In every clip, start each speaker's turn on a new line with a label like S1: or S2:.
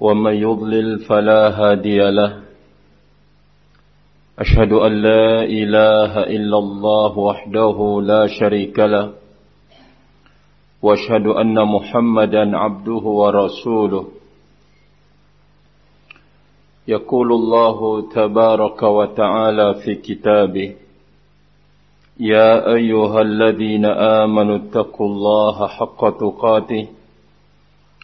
S1: ومن يضلل فلا هادي له. أشهد أن لا إله إلا الله وحده لا شريك له. وأشهد أن محمدا عبده ورسوله. يقول الله تبارك وتعالى في كتابه يا أيها الذين آمنوا اتقوا الله حق تقاته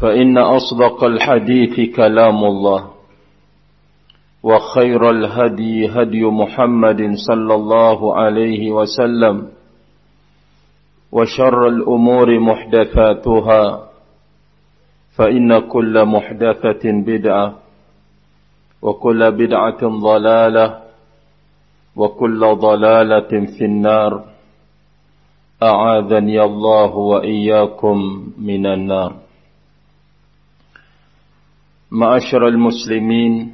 S1: فإن أصدق الحديث كلام الله وخير الهدي هدي محمد صلى الله عليه وسلم وشر الأمور محدثاتها فإن كل محدثة بدعة وكل بدعة ضلالة وكل ضلالة في النار. أعاذني الله وإياكم من النار. Ma'asyiral muslimin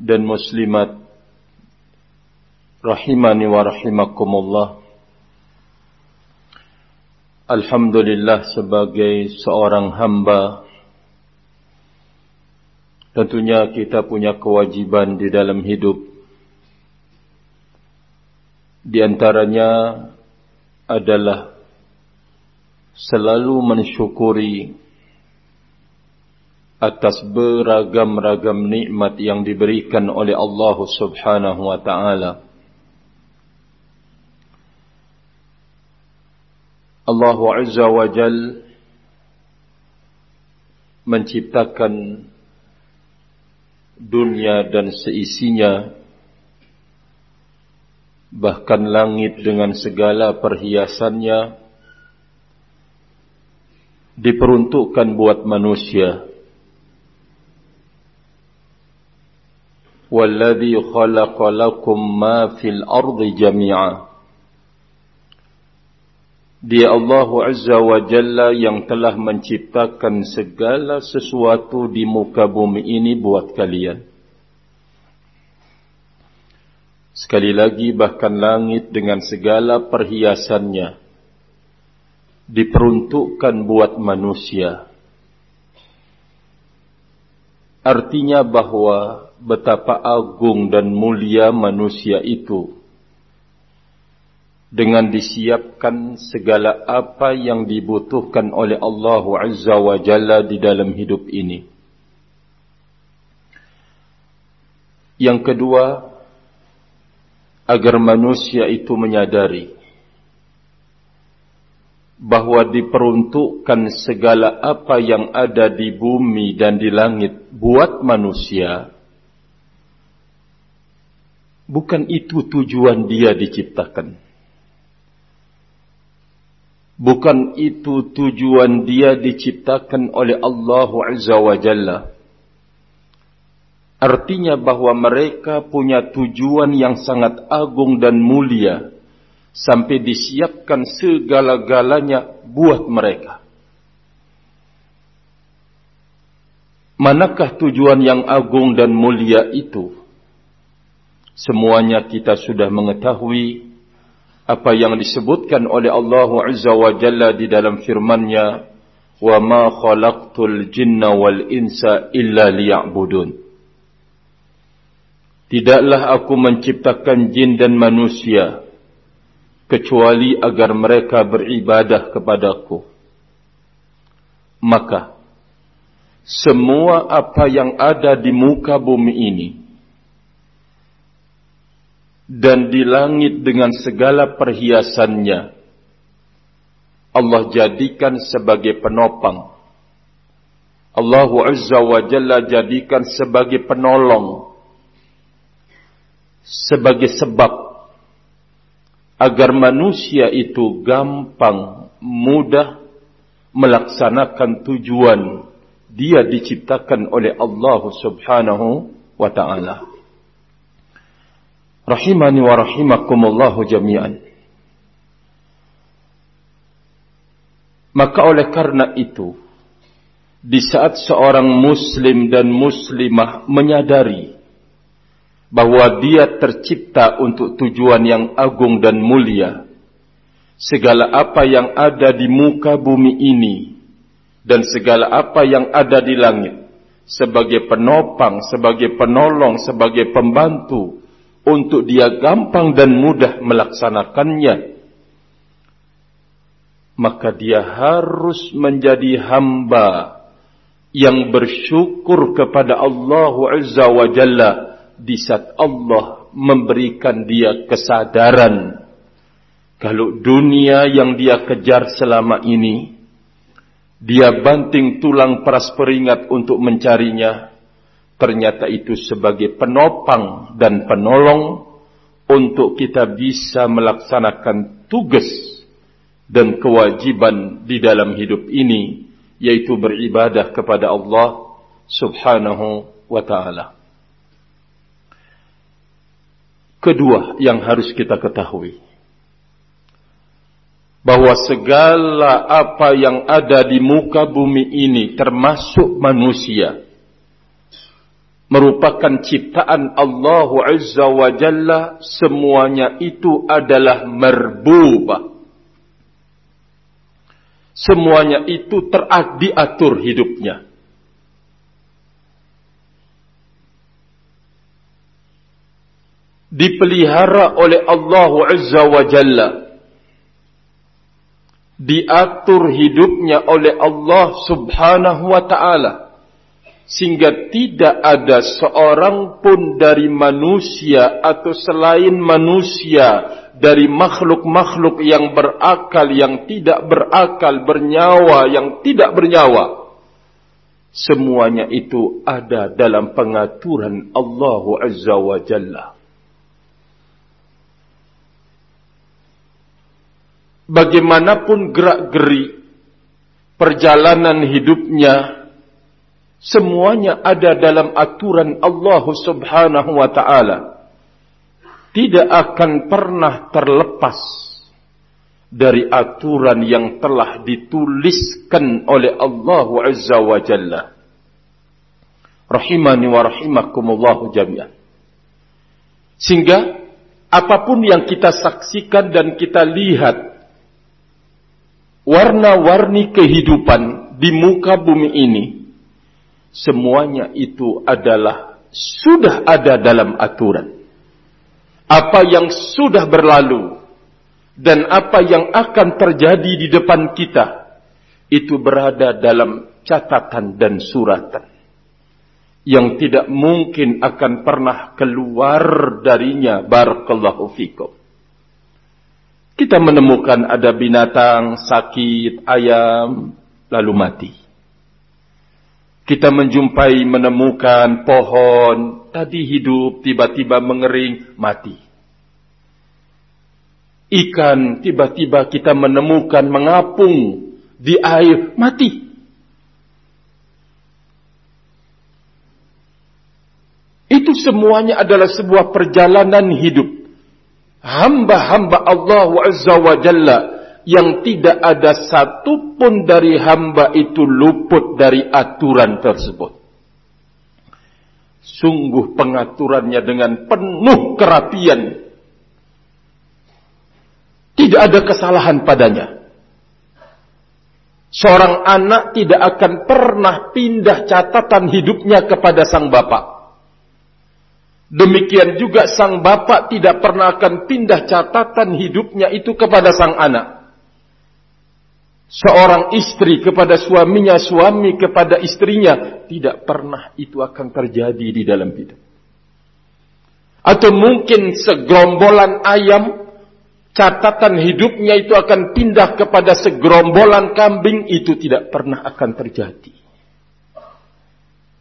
S1: dan muslimat rahimani wa rahimakumullah. Alhamdulillah sebagai seorang hamba tentunya kita punya kewajiban di dalam hidup. Di antaranya adalah selalu mensyukuri atas beragam-ragam nikmat yang diberikan oleh Allah Subhanahu wa taala. Allah Azza wa Jal menciptakan dunia dan seisinya bahkan langit dengan segala perhiasannya diperuntukkan buat manusia والذي خلق لكم ما في الأرض جميعا Dia Allah Azza wa Jalla yang telah menciptakan segala sesuatu di muka bumi ini buat kalian. Sekali lagi bahkan langit dengan segala perhiasannya diperuntukkan buat manusia. Artinya bahwa betapa agung dan mulia manusia itu dengan disiapkan segala apa yang dibutuhkan oleh Allah Azza wa Jalla di dalam hidup ini. Yang kedua, agar manusia itu menyadari bahwa diperuntukkan segala apa yang ada di bumi dan di langit buat manusia Bukan itu tujuan dia diciptakan. Bukan itu tujuan dia diciptakan oleh Allah Azza wa Jalla. Artinya bahwa mereka punya tujuan yang sangat agung dan mulia sampai disiapkan segala-galanya buat mereka. Manakah tujuan yang agung dan mulia itu? Semuanya kita sudah mengetahui apa yang disebutkan oleh Allah Azza wa Jalla di dalam firman-Nya, "Wa ma khalaqtul jinna wal insa illa liya'budun." Tidaklah aku menciptakan jin dan manusia kecuali agar mereka beribadah kepadaku. Maka semua apa yang ada di muka bumi ini dan di langit dengan segala perhiasannya Allah jadikan sebagai penopang Allah Azza wa Jalla jadikan sebagai penolong sebagai sebab agar manusia itu gampang mudah melaksanakan tujuan dia diciptakan oleh Allah Subhanahu wa taala. Rahimani wa rahimakumullah jami'an. Maka oleh karena itu, di saat seorang muslim dan muslimah menyadari bahwa dia tercipta untuk tujuan yang agung dan mulia, segala apa yang ada di muka bumi ini dan segala apa yang ada di langit sebagai penopang, sebagai penolong, sebagai pembantu untuk dia gampang dan mudah melaksanakannya maka dia harus menjadi hamba yang bersyukur kepada Allah Azza wa Jalla di saat Allah memberikan dia kesadaran kalau dunia yang dia kejar selama ini dia banting tulang peras peringat untuk mencarinya. Ternyata itu sebagai penopang dan penolong untuk kita bisa melaksanakan tugas dan kewajiban di dalam hidup ini yaitu beribadah kepada Allah Subhanahu wa taala. Kedua yang harus kita ketahui bahwa segala apa yang ada di muka bumi ini termasuk manusia merupakan ciptaan Allah Azza wa Jalla. Semuanya itu adalah merbubah semuanya itu terdiatur hidupnya dipelihara oleh Allah Azza wa Jalla. Diatur hidupnya oleh Allah Subhanahu wa taala sehingga tidak ada seorang pun dari manusia atau selain manusia dari makhluk-makhluk yang berakal yang tidak berakal bernyawa yang tidak bernyawa. Semuanya itu ada dalam pengaturan Allah Azza wa Jalla bagaimanapun gerak-geri perjalanan hidupnya semuanya ada dalam aturan Allah Subhanahu wa taala. Tidak akan pernah terlepas dari aturan yang telah dituliskan oleh Allah Azza wa Jalla. Rahimani wa rahimakumullah jami'an. Sehingga apa pun yang kita saksikan dan kita lihat warna-warni kehidupan di muka bumi ini, semuanya itu adalah sudah ada dalam aturan. Apa yang sudah berlalu dan apa yang akan terjadi di depan kita itu berada dalam catatan dan suratan yang tidak mungkin akan pernah keluar darinya barakallahu fikum. Kita menemukan ada binatang sakit, ayam, lalu mati. Kita menjumpai menemukan pohon, tadi hidup, tiba-tiba mengering, mati. Ikan, tiba-tiba kita menemukan mengapung di air, mati. Itu semuanya adalah sebuah perjalanan hidup hamba-hamba Allah Azza wa Jalla yang tidak ada satupun dari hamba itu luput dari aturan tersebut. Sungguh pengaturannya dengan penuh kerapian. Tidak ada kesalahan padanya. Seorang anak tidak akan pernah pindah catatan hidupnya kepada sang bapak. Demikian juga sang bapak tidak pernah akan pindah catatan hidupnya itu kepada sang anak. Seorang istri kepada suaminya, suami kepada istrinya, tidak pernah itu akan terjadi di dalam hidup. Atau mungkin segerombolan ayam, catatan hidupnya itu akan pindah kepada segerombolan kambing, itu tidak pernah akan terjadi.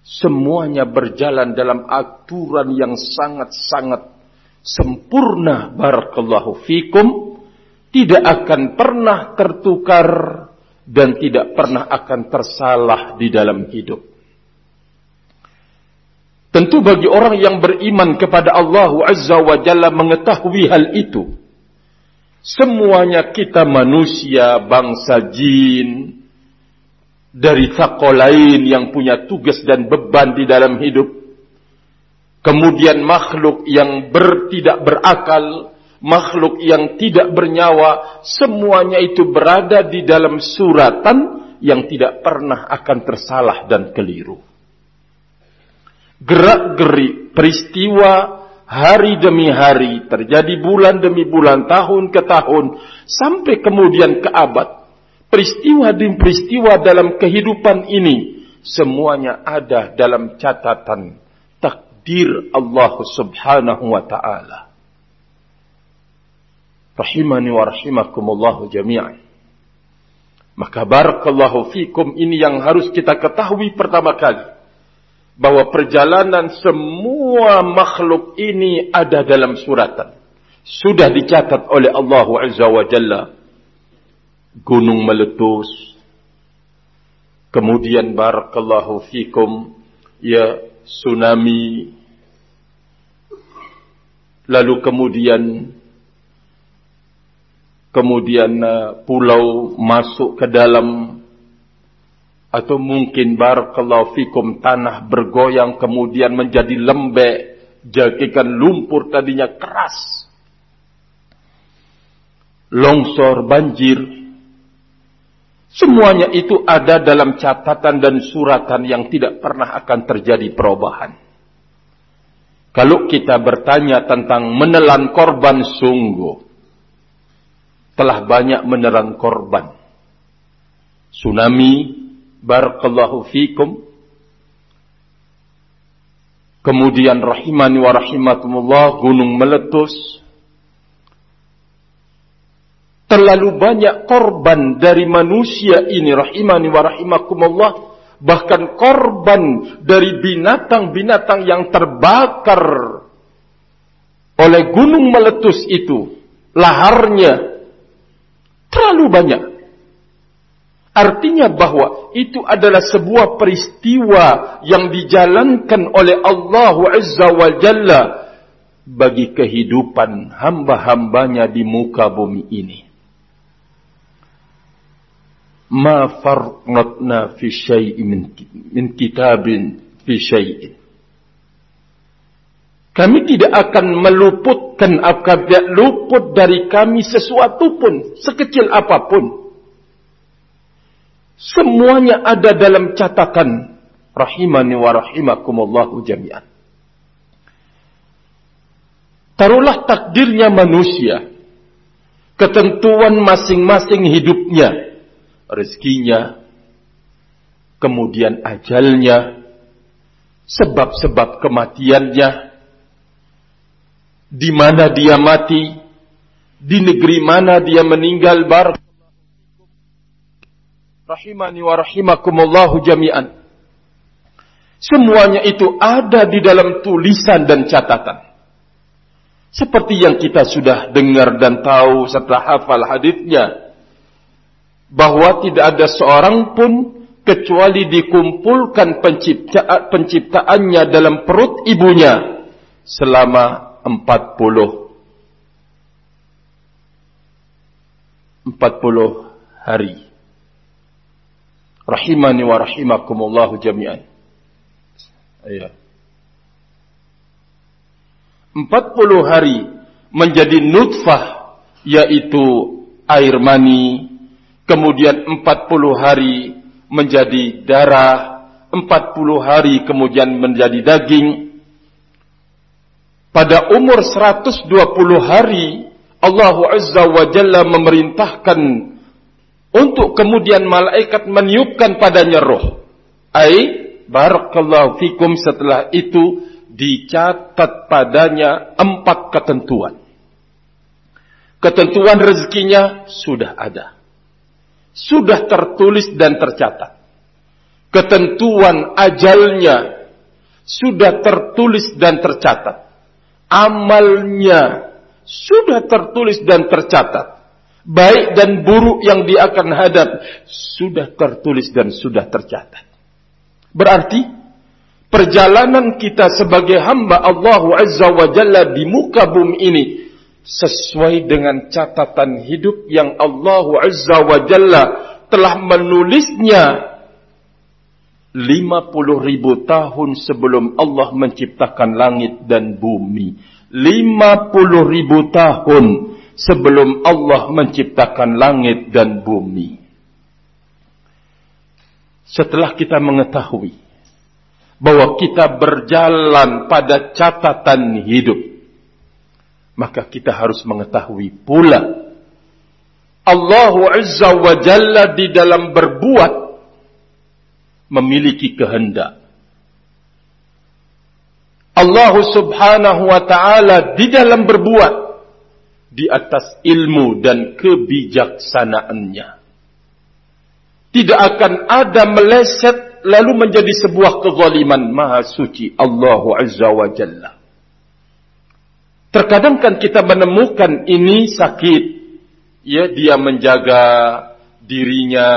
S1: Semuanya berjalan dalam aturan yang sangat-sangat sempurna. Barakallahu fikum. Tidak akan pernah tertukar dan tidak pernah akan tersalah di dalam hidup. Tentu bagi orang yang beriman kepada Allah Azza wa Jalla mengetahui hal itu. Semuanya kita manusia, bangsa jin, dari lain yang punya tugas dan beban di dalam hidup. Kemudian makhluk yang ber, tidak berakal, makhluk yang tidak bernyawa, semuanya itu berada di dalam suratan yang tidak pernah akan tersalah dan keliru. Gerak-gerik peristiwa hari demi hari, terjadi bulan demi bulan, tahun ke tahun, sampai kemudian ke abad, peristiwa demi peristiwa dalam kehidupan ini semuanya ada dalam catatan takdir Allah Subhanahu wa taala. Rahimani wa rahimakumullah jami'an. Maka barakallahu fikum ini yang harus kita ketahui pertama kali bahwa perjalanan semua makhluk ini ada dalam suratan. Sudah dicatat oleh Allah Azza wa Jalla gunung meletus. Kemudian barakallahu fikum ya tsunami. Lalu kemudian kemudian uh, pulau masuk ke dalam atau mungkin barakallahu fikum tanah bergoyang kemudian menjadi lembek jadikan lumpur tadinya keras longsor banjir Semuanya itu ada dalam catatan dan suratan yang tidak pernah akan terjadi perubahan. Kalau kita bertanya tentang menelan korban sungguh, telah banyak menelan korban. Tsunami, barakallahu fikum. Kemudian rahimani wa rahimatumullah, gunung meletus, terlalu banyak korban dari manusia ini rahimani wa rahimakumullah. Bahkan korban dari binatang-binatang yang terbakar oleh gunung meletus itu laharnya terlalu banyak. Artinya bahwa itu adalah sebuah peristiwa yang dijalankan oleh Allah Azza wa Jalla bagi kehidupan hamba-hambanya di muka bumi ini ma farnatna fi syai'in min, min kitabin fi syai'in. Kami tidak akan meluputkan akan luput dari kami sesuatu pun, sekecil apa pun. Semuanya ada dalam catatan rahimani wa rahimakumullahu jami'an. Taruhlah takdirnya manusia, ketentuan masing-masing hidupnya, rezekinya, kemudian ajalnya, sebab-sebab kematiannya, di mana dia mati, di negeri mana dia meninggal bar rahimani wa rahimakumullahu jami'an. Semuanya itu ada di dalam tulisan dan catatan. Seperti yang kita sudah dengar dan tahu setelah hafal hadisnya bahwa tidak ada seorang pun kecuali dikumpulkan pencipta, penciptaannya dalam perut ibunya selama empat puluh empat puluh hari. Rahimani wa rahimakumullahu jami'an. Iya. 40 hari menjadi nutfah yaitu air mani, kemudian 40 hari menjadi darah, 40 hari kemudian menjadi daging. Pada umur 120 hari Allah Azza wa Jalla memerintahkan untuk kemudian malaikat meniupkan padanya roh. Ai barakallahu fikum setelah itu dicatat padanya empat ketentuan. Ketentuan rezekinya sudah ada. Sudah tertulis dan tercatat. Ketentuan ajalnya sudah tertulis dan tercatat. Amalnya sudah tertulis dan tercatat. Baik dan buruk yang dia akan hadap sudah tertulis dan sudah tercatat. Berarti perjalanan kita sebagai hamba Allah Azza wa Jalla di muka bumi ini sesuai dengan catatan hidup yang Allah Azza wa Jalla telah menulisnya 50 ribu tahun sebelum Allah menciptakan langit dan bumi. 50 ribu tahun sebelum Allah menciptakan langit dan bumi. Setelah kita mengetahui bahwa kita berjalan pada catatan hidup, maka kita harus mengetahui pula Allah Azza wa Jalla di dalam berbuat memiliki kehendak. Allah Subhanahu wa taala di dalam berbuat di atas ilmu dan kebijaksanaannya. Tidak akan ada meleset lalu menjadi sebuah kezaliman maha suci Allah Azza wa Jalla. Terkadang kan kita menemukan ini sakit. Ya, dia menjaga dirinya.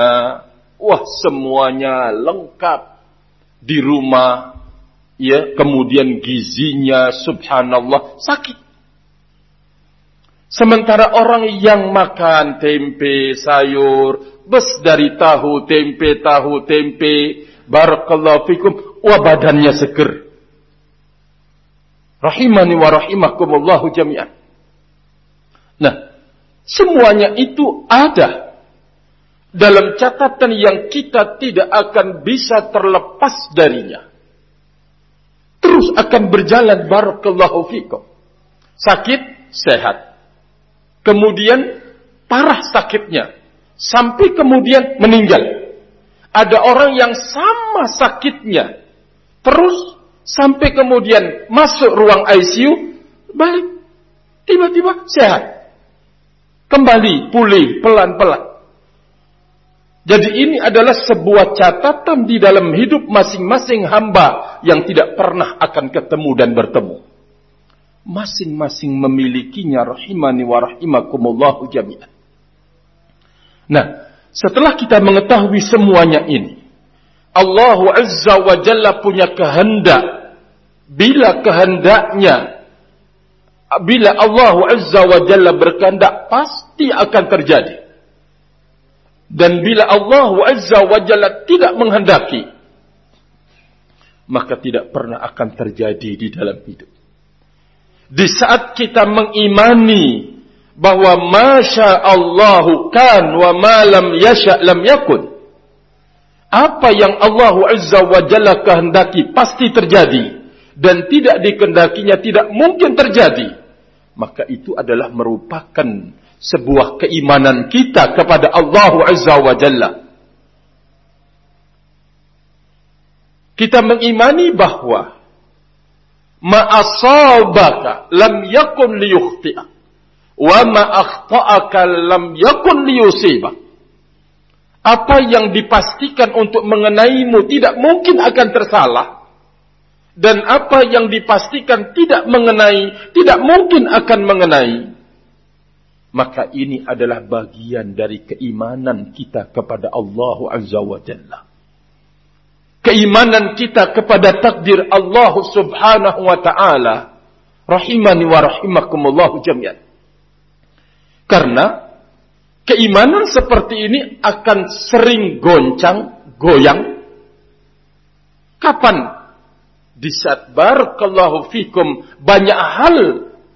S1: Wah, semuanya lengkap di rumah. Ya, kemudian gizinya subhanallah sakit. Sementara orang yang makan tempe, sayur, bes dari tahu, tempe, tahu, tempe, barakallahu fikum, wah badannya seger. Rahimani wa rahimakumullahu jami'an. Nah, semuanya itu ada dalam catatan yang kita tidak akan bisa terlepas darinya. Terus akan berjalan barakallahu fikum. Sakit, sehat. Kemudian parah sakitnya. Sampai kemudian meninggal. Ada orang yang sama sakitnya. Terus sampai kemudian masuk ruang ICU, balik. Tiba-tiba sehat. Kembali pulih pelan-pelan. Jadi ini adalah sebuah catatan di dalam hidup masing-masing hamba yang tidak pernah akan ketemu dan bertemu. Masing-masing memilikinya rahimani wa rahimakumullahu jami'an. Nah, setelah kita mengetahui semuanya ini, Allah Azza wa Jalla punya kehendak bila kehendaknya bila Allah Azza wa Jalla berkehendak pasti akan terjadi. Dan bila Allah Azza wa Jalla tidak menghendaki maka tidak pernah akan terjadi di dalam hidup. Di saat kita mengimani bahwa masya Allahu kan wa ma lam yasha lam yakun apa yang Allah Azza wa Jalla kehendaki pasti terjadi dan tidak dikendakinya tidak mungkin terjadi, maka itu adalah merupakan sebuah keimanan kita kepada Allah Azza wa Jalla. Kita mengimani bahwa ma'asabaka lam yakun liyukhti'a wa ma'akhta'aka lam yakun liyusibak. Apa yang dipastikan untuk mengenaimu tidak mungkin akan tersalah dan apa yang dipastikan tidak mengenai, tidak mungkin akan mengenai, maka ini adalah bagian dari keimanan kita kepada Allah Azza wa Jalla. Keimanan kita kepada takdir Allah Subhanahu wa taala. Rahimani wa rahimakumullah. Karena keimanan seperti ini akan sering goncang, goyang. Kapan Di saat barakallahu fikum banyak hal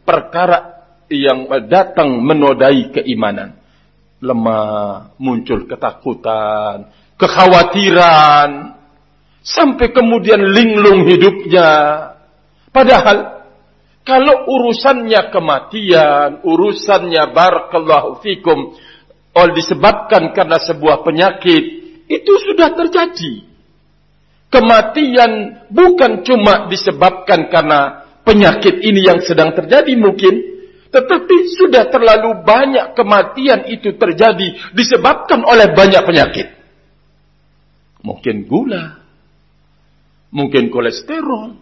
S1: perkara yang datang menodai keimanan. Lemah, muncul ketakutan, kekhawatiran, sampai kemudian linglung hidupnya. Padahal kalau urusannya kematian, urusannya barakallahu fikum, oleh disebabkan karena sebuah penyakit, itu sudah terjadi. Kematian bukan cuma disebabkan karena penyakit ini yang sedang terjadi mungkin, tetapi sudah terlalu banyak kematian itu terjadi disebabkan oleh banyak penyakit. Mungkin gula, mungkin kolesterol.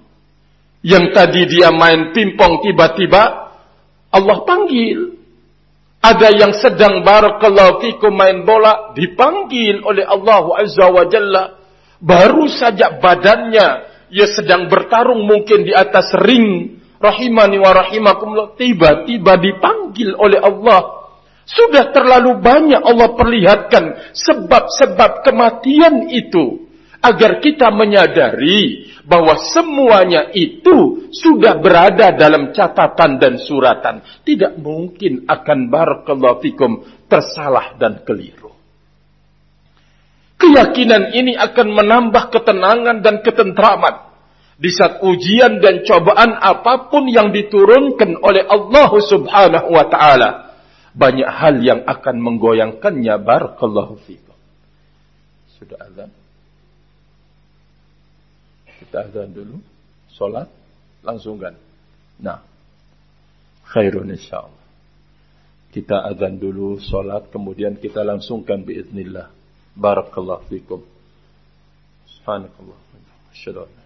S1: Yang tadi dia main pimpong tiba-tiba Allah panggil. Ada yang sedang barakallahu fikum main bola dipanggil oleh Allah Azza wa Jalla. Baru saja badannya ia sedang bertarung mungkin di atas ring rahimani wa rahimakumullah tiba-tiba dipanggil oleh Allah. Sudah terlalu banyak Allah perlihatkan sebab-sebab kematian itu agar kita menyadari bahwa semuanya itu sudah berada dalam catatan dan suratan. Tidak mungkin akan barakallahu fikum tersalah dan keliru. Keyakinan ini akan menambah ketenangan dan ketentraman. Di saat ujian dan cobaan apa pun yang diturunkan oleh Allah subhanahu wa ta'ala. Banyak hal yang akan menggoyangkannya. Barakallahu fikum. Sudah azan? Kita azan dulu. Sholat. Langsungkan. Nah. Khairun insyaAllah. Kita azan dulu. Sholat. Kemudian kita langsungkan biiznillah. Barakallahu fikum. Subhanakallah. Asyadu